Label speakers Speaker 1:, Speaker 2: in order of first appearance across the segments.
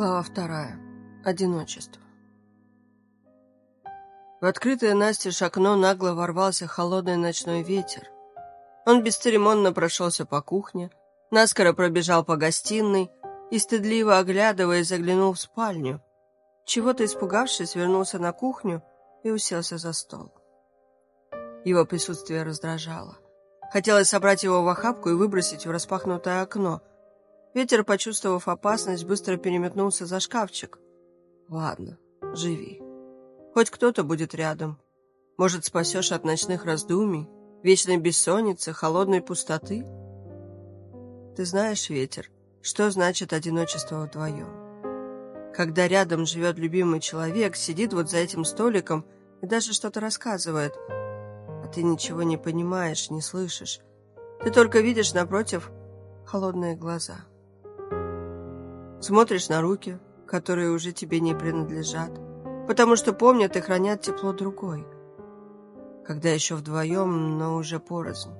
Speaker 1: Глава вторая. Одиночество. В открытое настежь окно нагло ворвался холодный ночной ветер. Он бесцеремонно прошелся по кухне, наскоро пробежал по гостиной и, стыдливо оглядываясь, заглянул в спальню. Чего-то испугавшись, вернулся на кухню и уселся за стол. Его присутствие раздражало. Хотелось собрать его в охапку и выбросить в распахнутое окно – Ветер, почувствовав опасность, быстро переметнулся за шкафчик. «Ладно, живи. Хоть кто-то будет рядом. Может, спасешь от ночных раздумий, вечной бессонницы, холодной пустоты? Ты знаешь, ветер, что значит одиночество вдвоем? Когда рядом живет любимый человек, сидит вот за этим столиком и даже что-то рассказывает, а ты ничего не понимаешь, не слышишь. Ты только видишь напротив холодные глаза». Смотришь на руки, которые уже тебе не принадлежат, потому что помнят и хранят тепло другой, когда еще вдвоем, но уже порознь.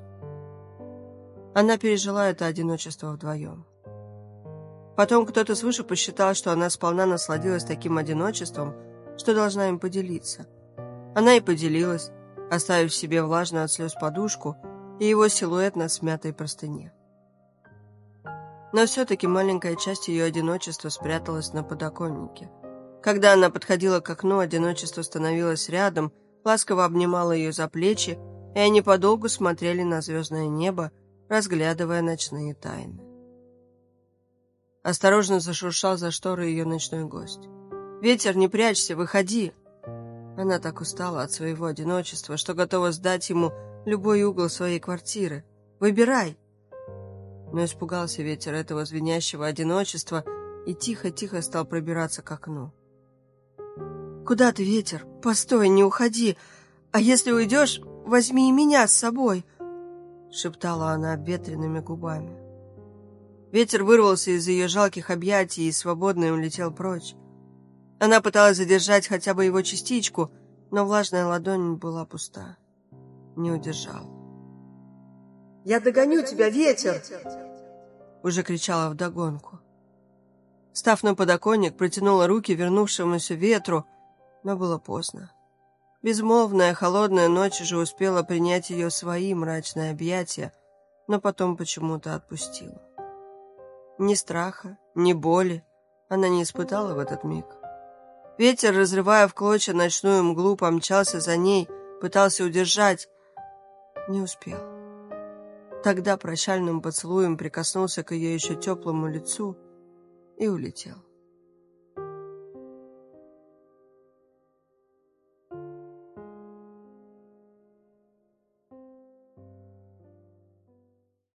Speaker 1: Она пережила это одиночество вдвоем. Потом кто-то свыше посчитал, что она сполна насладилась таким одиночеством, что должна им поделиться. Она и поделилась, оставив себе влажную от слез подушку и его силуэт на смятой простыне. Но все-таки маленькая часть ее одиночества спряталась на подоконнике. Когда она подходила к окну, одиночество становилось рядом, ласково обнимало ее за плечи, и они подолгу смотрели на звездное небо, разглядывая ночные тайны. Осторожно зашуршал за шторы ее ночной гость. «Ветер, не прячься, выходи!» Она так устала от своего одиночества, что готова сдать ему любой угол своей квартиры. «Выбирай!» Но испугался ветер этого звенящего одиночества и тихо-тихо стал пробираться к окну. «Куда ты, ветер? Постой, не уходи! А если уйдешь, возьми и меня с собой!» шептала она обветренными губами. Ветер вырвался из ее жалких объятий и свободно улетел прочь. Она пыталась задержать хотя бы его частичку, но влажная ладонь была пуста. Не удержал.
Speaker 2: «Я догоню тебя, ветер!»
Speaker 1: Уже кричала вдогонку. Став на подоконник, протянула руки вернувшемуся ветру, но было поздно. Безмолвная холодная ночь уже успела принять ее свои мрачные объятия, но потом почему-то отпустила. Ни страха, ни боли она не испытала в этот миг. Ветер, разрывая в клочья ночную мглу, помчался за ней, пытался удержать, не успел. Тогда прощальным поцелуем прикоснулся к ее еще теплому лицу и улетел.